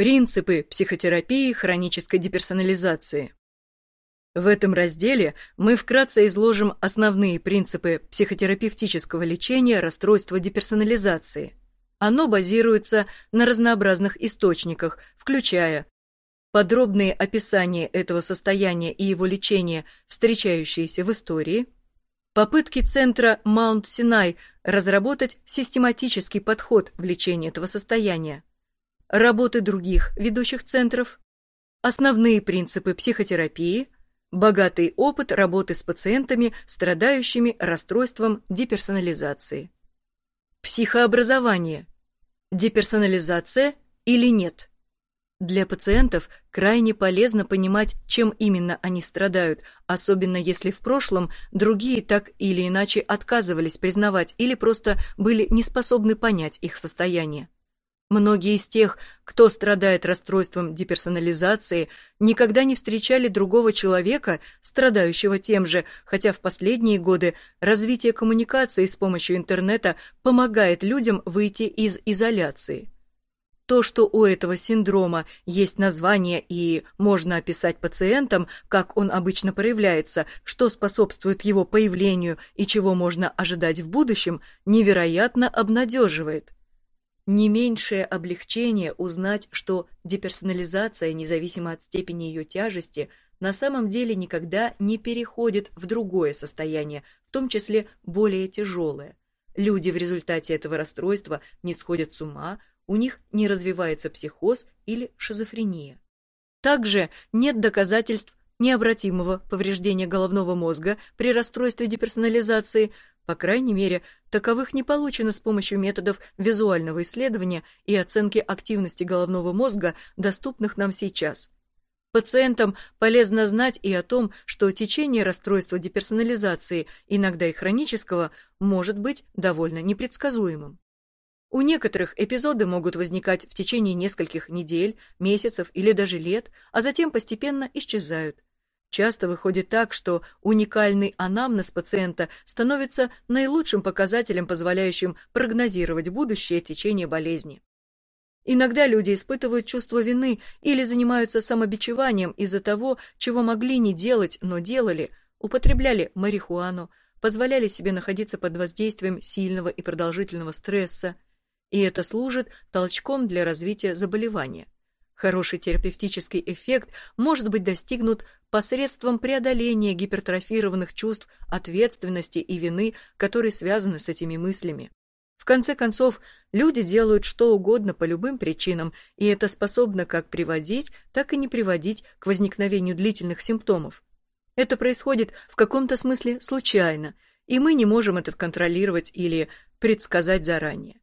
Принципы психотерапии хронической деперсонализации. В этом разделе мы вкратце изложим основные принципы психотерапевтического лечения расстройства деперсонализации. Оно базируется на разнообразных источниках, включая подробные описания этого состояния и его лечения, встречающиеся в истории, попытки центра Маунт-Синай разработать систематический подход в лечении этого состояния, работы других ведущих центров, основные принципы психотерапии, богатый опыт работы с пациентами, страдающими расстройством деперсонализации. Психообразование. Деперсонализация или нет? Для пациентов крайне полезно понимать, чем именно они страдают, особенно если в прошлом другие так или иначе отказывались признавать или просто были не способны понять их состояние. Многие из тех, кто страдает расстройством деперсонализации, никогда не встречали другого человека, страдающего тем же, хотя в последние годы развитие коммуникации с помощью интернета помогает людям выйти из изоляции. То, что у этого синдрома есть название и можно описать пациентам, как он обычно проявляется, что способствует его появлению и чего можно ожидать в будущем, невероятно обнадеживает – не меньшее облегчение узнать, что деперсонализация, независимо от степени ее тяжести, на самом деле никогда не переходит в другое состояние, в том числе более тяжелое. Люди в результате этого расстройства не сходят с ума, у них не развивается психоз или шизофрения. Также нет доказательств необратимого повреждения головного мозга при расстройстве деперсонализации, по крайней мере, таковых не получено с помощью методов визуального исследования и оценки активности головного мозга, доступных нам сейчас. Пациентам полезно знать и о том, что течение расстройства деперсонализации, иногда и хронического, может быть довольно непредсказуемым. У некоторых эпизоды могут возникать в течение нескольких недель, месяцев или даже лет, а затем постепенно исчезают. Часто выходит так, что уникальный анамнез пациента становится наилучшим показателем, позволяющим прогнозировать будущее течение болезни. Иногда люди испытывают чувство вины или занимаются самобичеванием из-за того, чего могли не делать, но делали, употребляли марихуану, позволяли себе находиться под воздействием сильного и продолжительного стресса, и это служит толчком для развития заболевания. Хороший терапевтический эффект может быть достигнут посредством преодоления гипертрофированных чувств ответственности и вины, которые связаны с этими мыслями. В конце концов, люди делают что угодно по любым причинам, и это способно как приводить, так и не приводить к возникновению длительных симптомов. Это происходит в каком-то смысле случайно, и мы не можем это контролировать или предсказать заранее.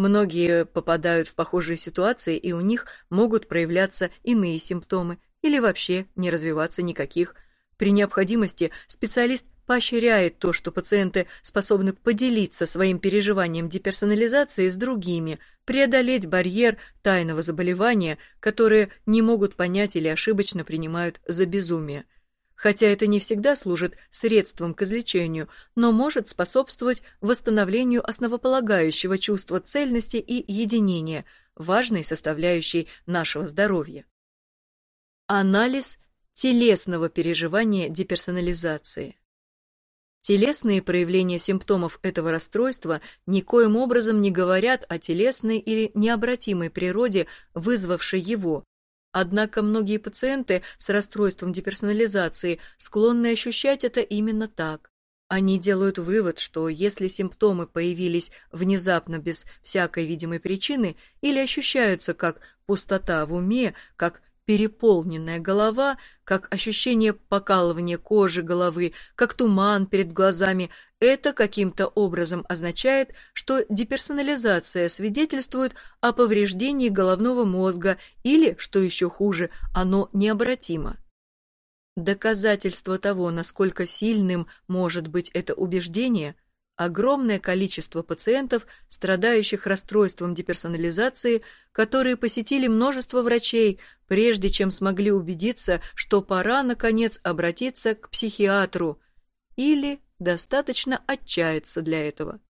Многие попадают в похожие ситуации, и у них могут проявляться иные симптомы или вообще не развиваться никаких. При необходимости специалист поощряет то, что пациенты способны поделиться своим переживанием деперсонализации с другими, преодолеть барьер тайного заболевания, которое не могут понять или ошибочно принимают за безумие хотя это не всегда служит средством к излечению, но может способствовать восстановлению основополагающего чувства цельности и единения, важной составляющей нашего здоровья. Анализ телесного переживания деперсонализации. Телесные проявления симптомов этого расстройства никоим образом не говорят о телесной или необратимой природе, вызвавшей его, Однако многие пациенты с расстройством деперсонализации склонны ощущать это именно так. Они делают вывод, что если симптомы появились внезапно без всякой видимой причины или ощущаются как пустота в уме, как переполненная голова, как ощущение покалывания кожи головы, как туман перед глазами, это каким-то образом означает, что деперсонализация свидетельствует о повреждении головного мозга или, что еще хуже, оно необратимо. Доказательство того, насколько сильным может быть это убеждение – огромное количество пациентов, страдающих расстройством деперсонализации, которые посетили множество врачей, прежде чем смогли убедиться, что пора, наконец, обратиться к психиатру, или достаточно отчаяться для этого.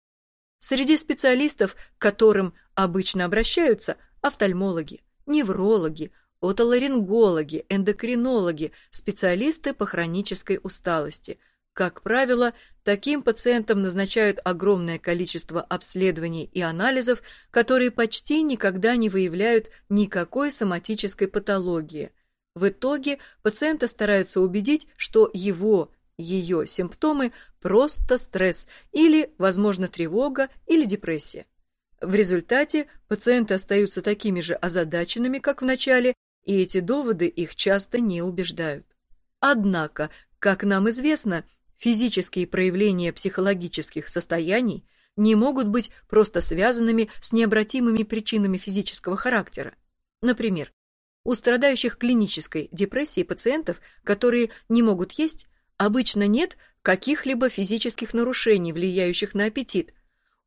Среди специалистов, к которым обычно обращаются, офтальмологи, неврологи, отоларингологи, эндокринологи, специалисты по хронической усталости. Как правило, таким пациентам назначают огромное количество обследований и анализов, которые почти никогда не выявляют никакой соматической патологии. В итоге пациента стараются убедить, что его, ее симптомы просто стресс или, возможно, тревога или депрессия. В результате пациенты остаются такими же озадаченными, как в начале, и эти доводы их часто не убеждают. Однако, как нам известно, физические проявления психологических состояний не могут быть просто связанными с необратимыми причинами физического характера. Например, у страдающих клинической депрессией пациентов, которые не могут есть, обычно нет каких-либо физических нарушений, влияющих на аппетит.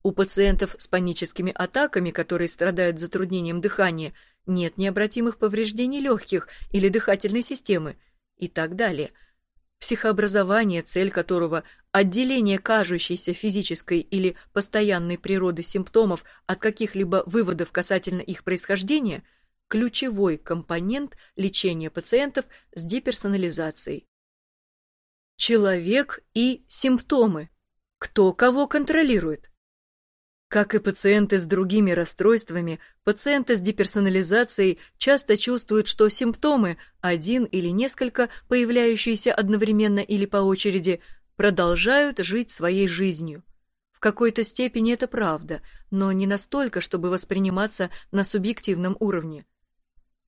У пациентов с паническими атаками, которые страдают затруднением дыхания, нет необратимых повреждений легких или дыхательной системы и так далее. Психообразование, цель которого – отделение кажущейся физической или постоянной природы симптомов от каких-либо выводов касательно их происхождения – ключевой компонент лечения пациентов с деперсонализацией. Человек и симптомы. Кто кого контролирует? Как и пациенты с другими расстройствами, пациенты с деперсонализацией часто чувствуют, что симптомы, один или несколько, появляющиеся одновременно или по очереди, продолжают жить своей жизнью. В какой-то степени это правда, но не настолько, чтобы восприниматься на субъективном уровне.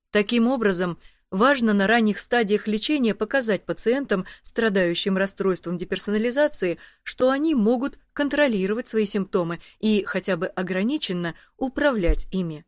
Таким образом, важно на ранних стадиях лечения показать пациентам, страдающим расстройством деперсонализации, что они могут контролировать свои симптомы и хотя бы ограниченно управлять ими.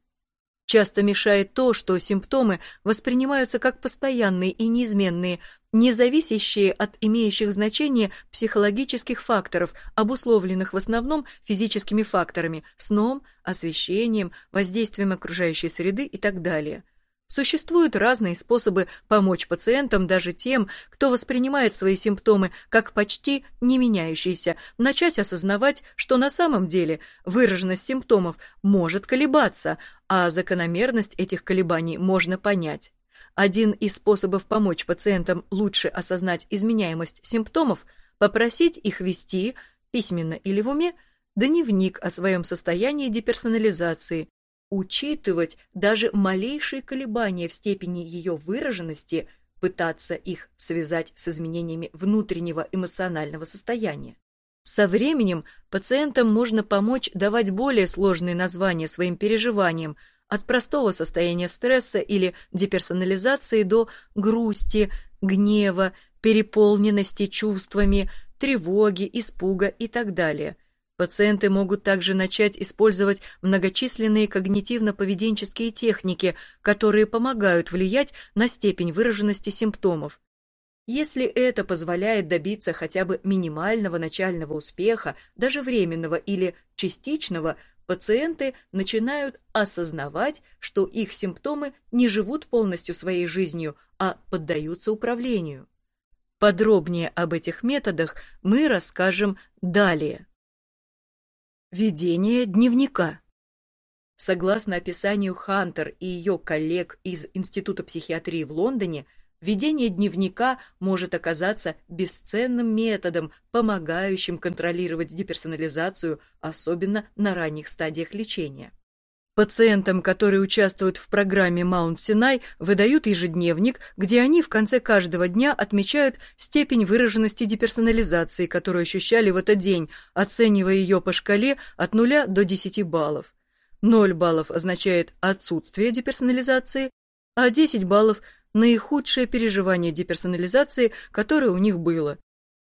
Часто мешает то, что симптомы воспринимаются как постоянные и неизменные, не зависящие от имеющих значение психологических факторов, обусловленных в основном физическими факторами – сном, освещением, воздействием окружающей среды и так далее – Существуют разные способы помочь пациентам, даже тем, кто воспринимает свои симптомы как почти не меняющиеся, начать осознавать, что на самом деле выраженность симптомов может колебаться, а закономерность этих колебаний можно понять. Один из способов помочь пациентам лучше осознать изменяемость симптомов – попросить их вести, письменно или в уме, дневник о своем состоянии деперсонализации, учитывать даже малейшие колебания в степени ее выраженности, пытаться их связать с изменениями внутреннего эмоционального состояния. Со временем пациентам можно помочь давать более сложные названия своим переживаниям, от простого состояния стресса или деперсонализации до грусти, гнева, переполненности чувствами, тревоги, испуга и так далее – Пациенты могут также начать использовать многочисленные когнитивно-поведенческие техники, которые помогают влиять на степень выраженности симптомов. Если это позволяет добиться хотя бы минимального начального успеха, даже временного или частичного, пациенты начинают осознавать, что их симптомы не живут полностью своей жизнью, а поддаются управлению. Подробнее об этих методах мы расскажем далее. Ведение дневника. Согласно описанию Хантер и ее коллег из Института психиатрии в Лондоне, ведение дневника может оказаться бесценным методом, помогающим контролировать деперсонализацию, особенно на ранних стадиях лечения. Пациентам, которые участвуют в программе Маунт Синай, выдают ежедневник, где они в конце каждого дня отмечают степень выраженности деперсонализации, которую ощущали в этот день, оценивая ее по шкале от 0 до 10 баллов. 0 баллов означает отсутствие деперсонализации, а 10 баллов – наихудшее переживание деперсонализации, которое у них было.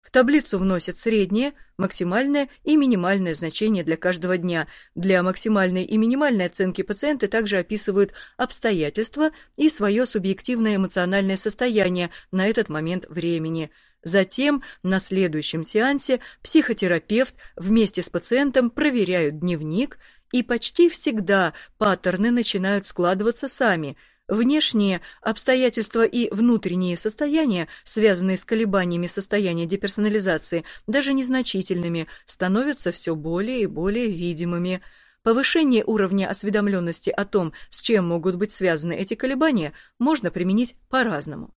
В таблицу вносят среднее, максимальное и минимальное значение для каждого дня. Для максимальной и минимальной оценки пациенты также описывают обстоятельства и свое субъективное эмоциональное состояние на этот момент времени. Затем на следующем сеансе психотерапевт вместе с пациентом проверяют дневник, и почти всегда паттерны начинают складываться сами – Внешние обстоятельства и внутренние состояния, связанные с колебаниями состояния деперсонализации, даже незначительными, становятся все более и более видимыми. Повышение уровня осведомленности о том, с чем могут быть связаны эти колебания, можно применить по-разному.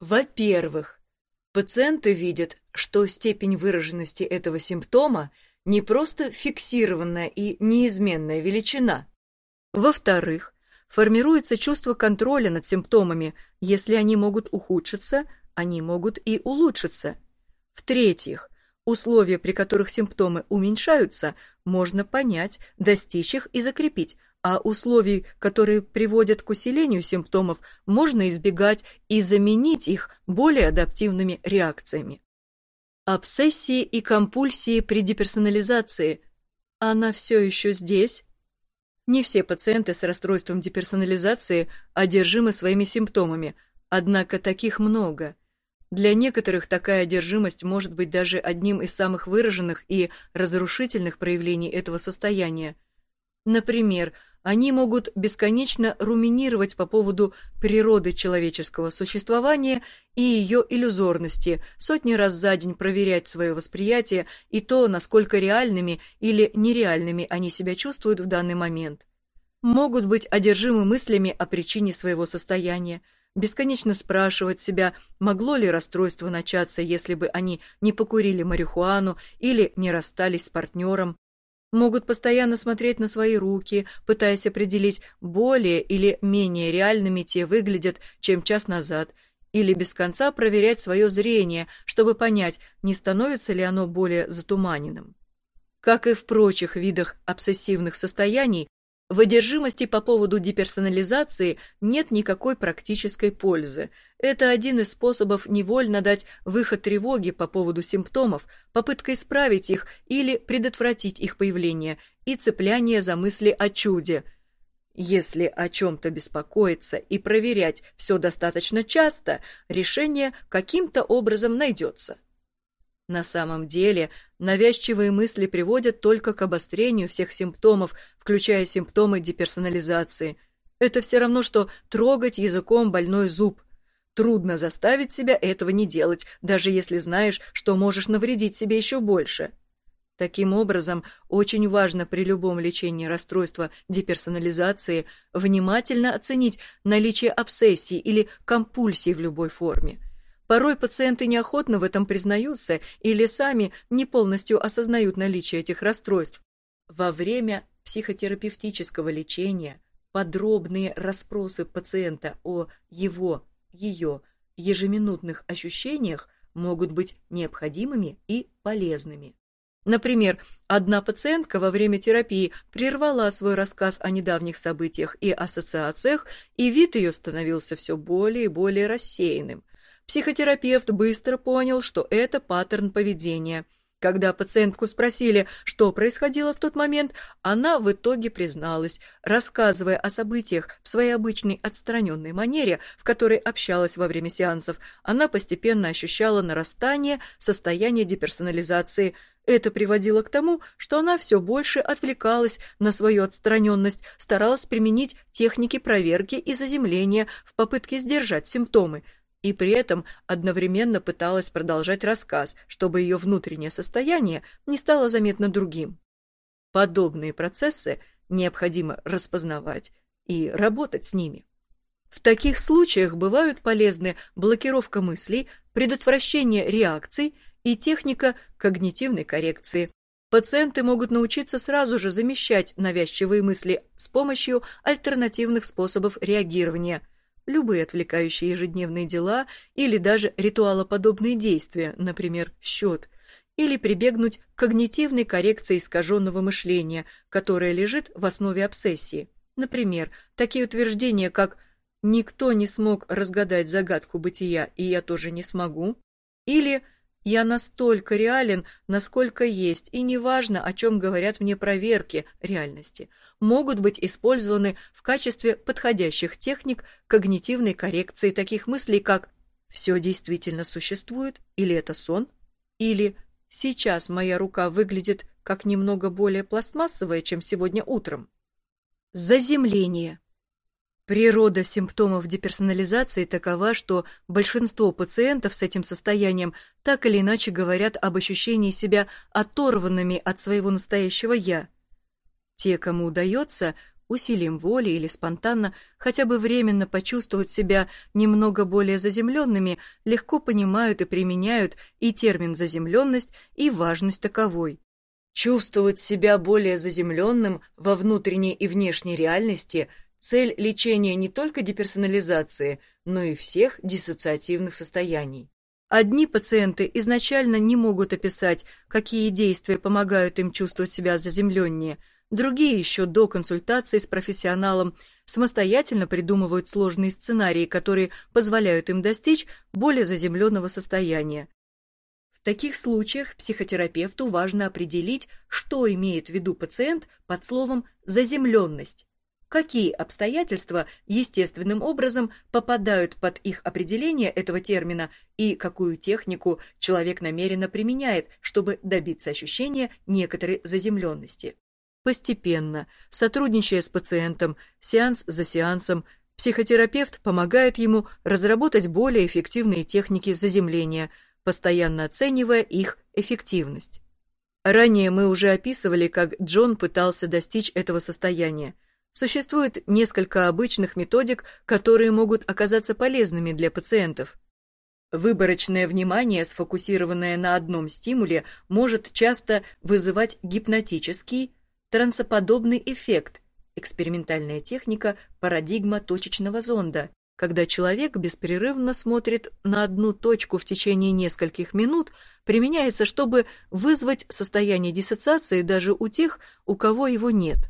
Во-первых, пациенты видят, что степень выраженности этого симптома не просто фиксированная и неизменная величина. Во-вторых, формируется чувство контроля над симптомами. Если они могут ухудшиться, они могут и улучшиться. В-третьих, условия, при которых симптомы уменьшаются, можно понять, достичь их и закрепить, а условий, которые приводят к усилению симптомов, можно избегать и заменить их более адаптивными реакциями. Обсессии и компульсии при деперсонализации. Она все еще здесь? Не все пациенты с расстройством деперсонализации одержимы своими симптомами, однако таких много. Для некоторых такая одержимость может быть даже одним из самых выраженных и разрушительных проявлений этого состояния. Например, они могут бесконечно руминировать по поводу природы человеческого существования и ее иллюзорности, сотни раз за день проверять свое восприятие и то, насколько реальными или нереальными они себя чувствуют в данный момент. Могут быть одержимы мыслями о причине своего состояния, бесконечно спрашивать себя, могло ли расстройство начаться, если бы они не покурили марихуану или не расстались с партнером, могут постоянно смотреть на свои руки, пытаясь определить, более или менее реальными те выглядят, чем час назад, или без конца проверять свое зрение, чтобы понять, не становится ли оно более затуманенным. Как и в прочих видах обсессивных состояний, в одержимости по поводу деперсонализации нет никакой практической пользы. Это один из способов невольно дать выход тревоге по поводу симптомов, попытка исправить их или предотвратить их появление и цепляние за мысли о чуде. Если о чем-то беспокоиться и проверять все достаточно часто, решение каким-то образом найдется. На самом деле, навязчивые мысли приводят только к обострению всех симптомов, включая симптомы деперсонализации. Это все равно, что трогать языком больной зуб. Трудно заставить себя этого не делать, даже если знаешь, что можешь навредить себе еще больше. Таким образом, очень важно при любом лечении расстройства деперсонализации внимательно оценить наличие обсессии или компульсии в любой форме. Порой пациенты неохотно в этом признаются или сами не полностью осознают наличие этих расстройств. Во время психотерапевтического лечения подробные расспросы пациента о его, ее ежеминутных ощущениях могут быть необходимыми и полезными. Например, одна пациентка во время терапии прервала свой рассказ о недавних событиях и ассоциациях, и вид ее становился все более и более рассеянным. Психотерапевт быстро понял, что это паттерн поведения. Когда пациентку спросили, что происходило в тот момент, она в итоге призналась, рассказывая о событиях в своей обычной отстраненной манере, в которой общалась во время сеансов, она постепенно ощущала нарастание состояния деперсонализации. Это приводило к тому, что она все больше отвлекалась на свою отстраненность, старалась применить техники проверки и заземления в попытке сдержать симптомы – и при этом одновременно пыталась продолжать рассказ, чтобы ее внутреннее состояние не стало заметно другим. Подобные процессы необходимо распознавать и работать с ними. В таких случаях бывают полезны блокировка мыслей, предотвращение реакций и техника когнитивной коррекции. Пациенты могут научиться сразу же замещать навязчивые мысли с помощью альтернативных способов реагирования – любые отвлекающие ежедневные дела или даже ритуалоподобные действия, например, счет, или прибегнуть к когнитивной коррекции искаженного мышления, которая лежит в основе обсессии. Например, такие утверждения, как «никто не смог разгадать загадку бытия, и я тоже не смогу», или «никто я настолько реален, насколько есть, и неважно, о чем говорят мне проверки реальности, могут быть использованы в качестве подходящих техник когнитивной коррекции таких мыслей, как «все действительно существует» или «это сон» или «сейчас моя рука выглядит как немного более пластмассовая, чем сегодня утром». Заземление. Природа симптомов деперсонализации такова, что большинство пациентов с этим состоянием так или иначе говорят об ощущении себя оторванными от своего настоящего «я». Те, кому удается, усилием воли или спонтанно хотя бы временно почувствовать себя немного более заземленными, легко понимают и применяют и термин «заземленность», и важность таковой. Чувствовать себя более заземленным во внутренней и внешней реальности – цель лечения не только деперсонализации, но и всех диссоциативных состояний. Одни пациенты изначально не могут описать, какие действия помогают им чувствовать себя заземленнее – Другие еще до консультации с профессионалом самостоятельно придумывают сложные сценарии, которые позволяют им достичь более заземленного состояния. В таких случаях психотерапевту важно определить, что имеет в виду пациент под словом «заземленность», какие обстоятельства естественным образом попадают под их определение этого термина и какую технику человек намеренно применяет, чтобы добиться ощущения некоторой заземленности. Постепенно, сотрудничая с пациентом, сеанс за сеансом, психотерапевт помогает ему разработать более эффективные техники заземления, постоянно оценивая их эффективность. Ранее мы уже описывали, как Джон пытался достичь этого состояния. Существует несколько обычных методик, которые могут оказаться полезными для пациентов. Выборочное внимание, сфокусированное на одном стимуле, может часто вызывать гипнотический, трансоподобный эффект, экспериментальная техника парадигма точечного зонда, когда человек беспрерывно смотрит на одну точку в течение нескольких минут, применяется, чтобы вызвать состояние диссоциации даже у тех, у кого его нет.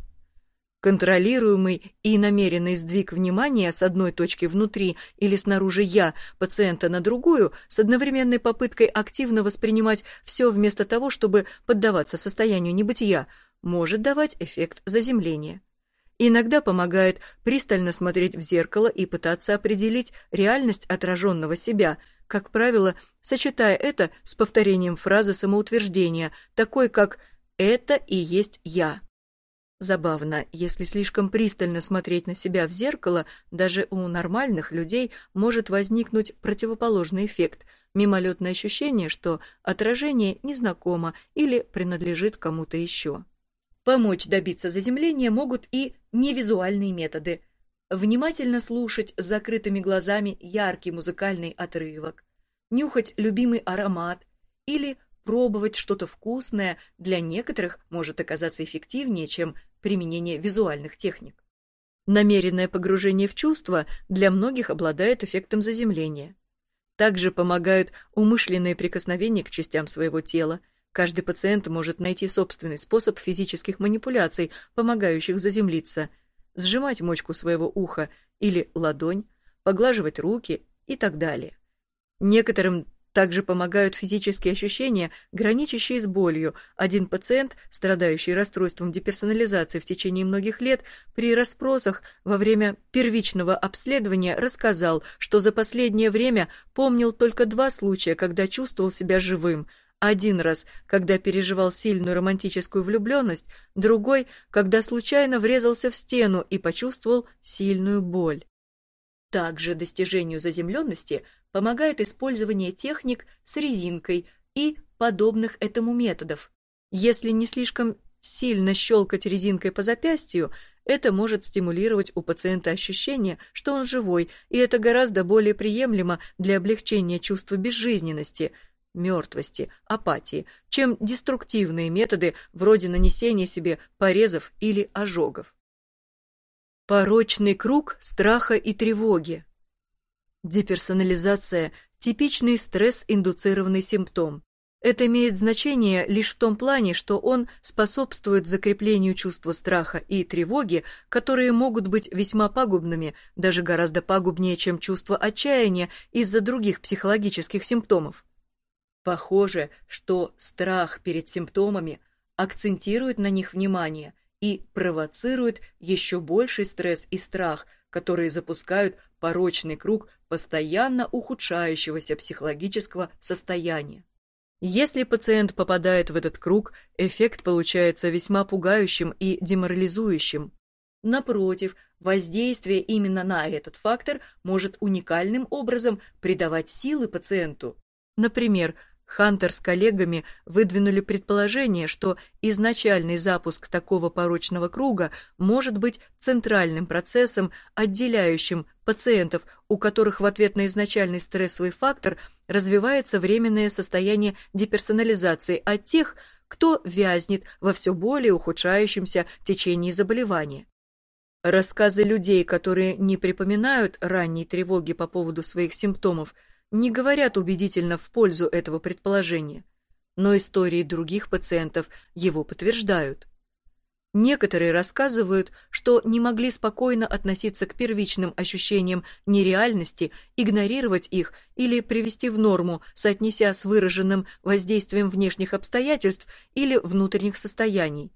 Контролируемый и намеренный сдвиг внимания с одной точки внутри или снаружи «я» пациента на другую с одновременной попыткой активно воспринимать все вместо того, чтобы поддаваться состоянию небытия, может давать эффект заземления. Иногда помогает пристально смотреть в зеркало и пытаться определить реальность отраженного себя, как правило, сочетая это с повторением фразы самоутверждения, такой как «это и есть я». Забавно, если слишком пристально смотреть на себя в зеркало, даже у нормальных людей может возникнуть противоположный эффект – мимолетное ощущение, что отражение незнакомо или принадлежит кому-то еще. Помочь добиться заземления могут и невизуальные методы. Внимательно слушать с закрытыми глазами яркий музыкальный отрывок, нюхать любимый аромат или пробовать что-то вкусное для некоторых может оказаться эффективнее, чем применение визуальных техник. Намеренное погружение в чувства для многих обладает эффектом заземления. Также помогают умышленные прикосновения к частям своего тела. Каждый пациент может найти собственный способ физических манипуляций, помогающих заземлиться, сжимать мочку своего уха или ладонь, поглаживать руки и так далее. Некоторым также помогают физические ощущения, граничащие с болью. Один пациент, страдающий расстройством деперсонализации в течение многих лет, при расспросах во время первичного обследования рассказал, что за последнее время помнил только два случая, когда чувствовал себя живым. Один раз, когда переживал сильную романтическую влюбленность, другой, когда случайно врезался в стену и почувствовал сильную боль. Также достижению заземленности помогает использование техник с резинкой и подобных этому методов. Если не слишком сильно щелкать резинкой по запястью, это может стимулировать у пациента ощущение, что он живой, и это гораздо более приемлемо для облегчения чувства безжизненности, мертвости, апатии, чем деструктивные методы вроде нанесения себе порезов или ожогов. Порочный круг страха и тревоги. Деперсонализация – типичный стресс-индуцированный симптом. Это имеет значение лишь в том плане, что он способствует закреплению чувства страха и тревоги, которые могут быть весьма пагубными, даже гораздо пагубнее, чем чувство отчаяния из-за других психологических симптомов. Похоже, что страх перед симптомами акцентирует на них внимание и провоцирует еще больший стресс и страх, которые запускают порочный круг постоянно ухудшающегося психологического состояния. Если пациент попадает в этот круг, эффект получается весьма пугающим и деморализующим. Напротив, воздействие именно на этот фактор может уникальным образом придавать силы пациенту. Например, Хантер с коллегами выдвинули предположение, что изначальный запуск такого порочного круга может быть центральным процессом, отделяющим пациентов, у которых в ответ на изначальный стрессовый фактор развивается временное состояние деперсонализации, от тех, кто вязнет во все более ухудшающемся течении заболевания. Рассказы людей, которые не припоминают ранней тревоги по поводу своих симптомов – не говорят убедительно в пользу этого предположения, но истории других пациентов его подтверждают. Некоторые рассказывают, что не могли спокойно относиться к первичным ощущениям нереальности, игнорировать их или привести в норму, соотнеся с выраженным воздействием внешних обстоятельств или внутренних состояний.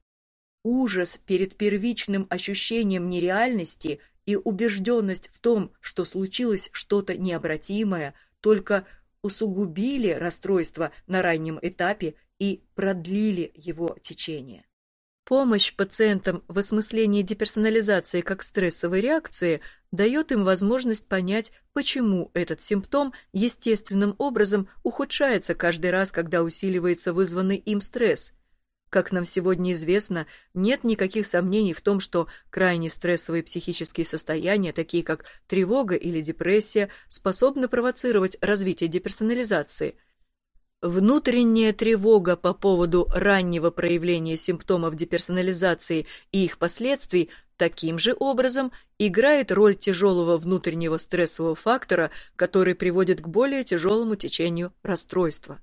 Ужас перед первичным ощущением нереальности и убежденность в том, что случилось что-то необратимое, только усугубили расстройство на раннем этапе и продлили его течение. Помощь пациентам в осмыслении деперсонализации как стрессовой реакции дает им возможность понять, почему этот симптом естественным образом ухудшается каждый раз, когда усиливается вызванный им стресс – как нам сегодня известно, нет никаких сомнений в том, что крайне стрессовые психические состояния, такие как тревога или депрессия, способны провоцировать развитие деперсонализации. Внутренняя тревога по поводу раннего проявления симптомов деперсонализации и их последствий таким же образом играет роль тяжелого внутреннего стрессового фактора, который приводит к более тяжелому течению расстройства.